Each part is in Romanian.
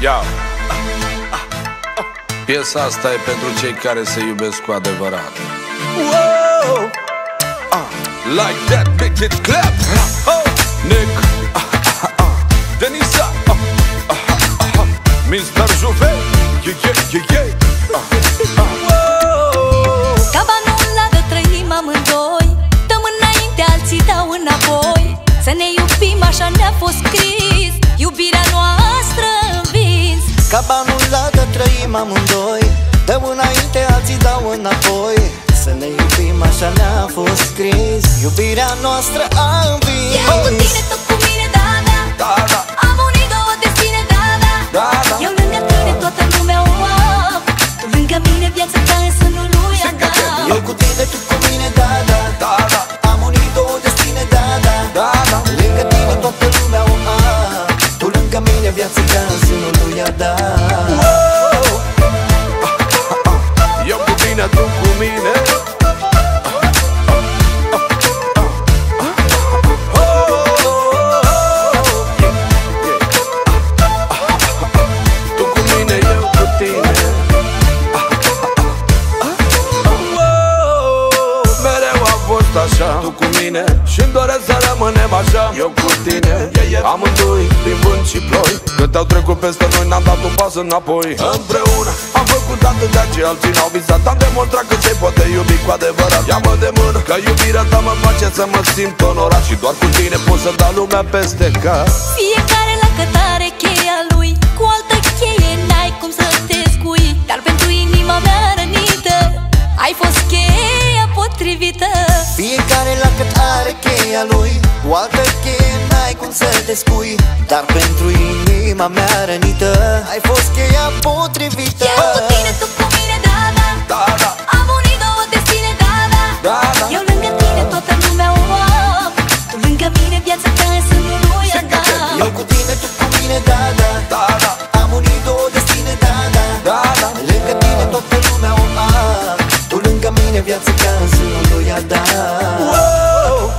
Ia Piesa asta e pentru cei care se iubesc cu adevărat Wow. Ah, Like that, make it clap oh. Nick ah, ah, ah. Denisa ah, ah, ah, ah. Mr. Juve Yeah, yeah, yeah, yeah ah, ah. Wow. Ca banul la de trăim amândoi Dăm înainte, alții dau înapoi Să ne iubim, așa ne-a fost scris Iubirea noastră învins Ca banul la de trăim amândoi. Dăm înainte, alții dau înapoi. Să ne iubim, așa ne-a fost scris. Iubirea noastră a învins. Eu cu tine, tu cu mine, da, da. Da, da, Am unit două destine, da, da. Da, da. Eu lângă tine, toată lumea o am Tu lângă mine, viața ta în sânul lui Adam Eu cu tine, tu cu mine, da, da. Da, da, Am unit două destine, da, da. Da, da. Lângă tine toată lumea o am Tu lângă mine viața ca în sânul lui Adam așa. Tu cu mine și-mi doresc să rămânem așa. Eu cu tine Amândoi prin vânt și ploi. Cât au trecut peste noi N-am dat un pas înapoi. Împreună am făcut atâtea ce alții n-au visat Am demonstrat că se poate iubi cu adevărat. Ia-mă de mână Că iubirea ta mă face să mă simt onorat. Și doar cu tine pot să dau lumea peste cap are cheia lui. Cu altă cheie n-ai cum să te spui. Dar pentru inima mea rănită Ai fost cheia potrivită. Eu cu tine, tu cu mine, da, da. Da, da, Am unit două destine, da, da. Da, da. Eu lângă tine, toată lumea o am Tu lângă mine, viața ta în sânul lui Adam Eu cu tine, tu cu mine, da, da. Da, da, Am unit două destine, da, da. Da, da. Lângă tine toată lumea o am Tu lângă mine viața ca în sânul lui Adam Eu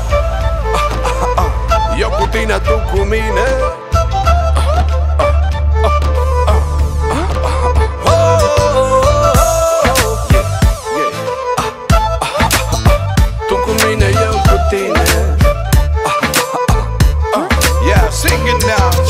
cu tine, tu cu mine. Tu cu mine, eu cu tine. Yeah, sing it now